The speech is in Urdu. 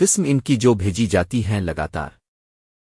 قسم ان کی جو بھیجی جاتی ہیں لگاتار۔